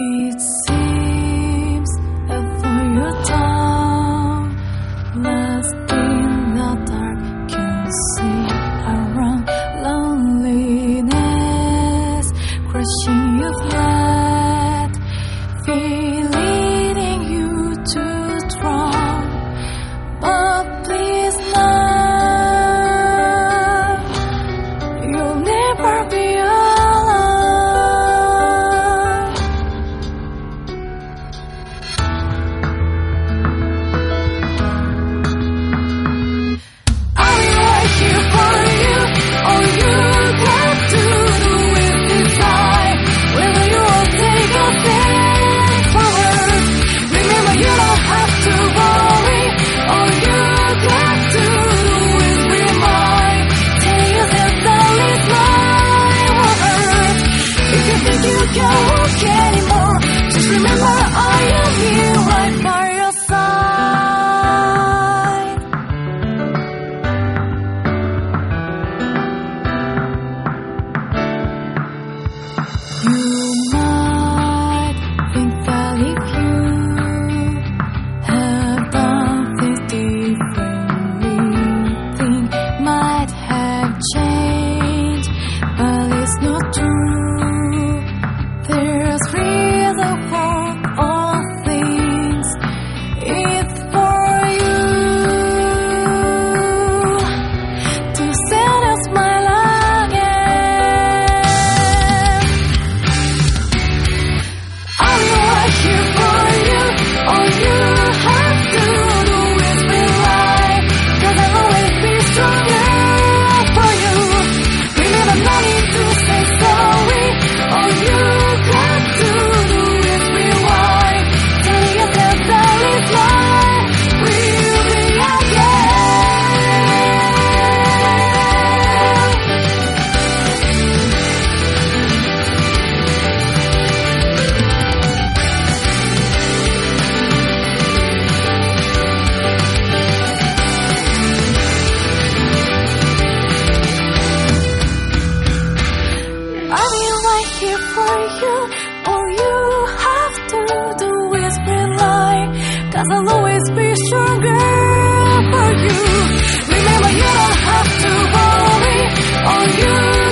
It seems that for your time, left in the dark can see around loneliness crushing your blood, feeling. here for you. All you have to do is rely, cause I'll always be stronger for you. Remember, you don't have to worry, all you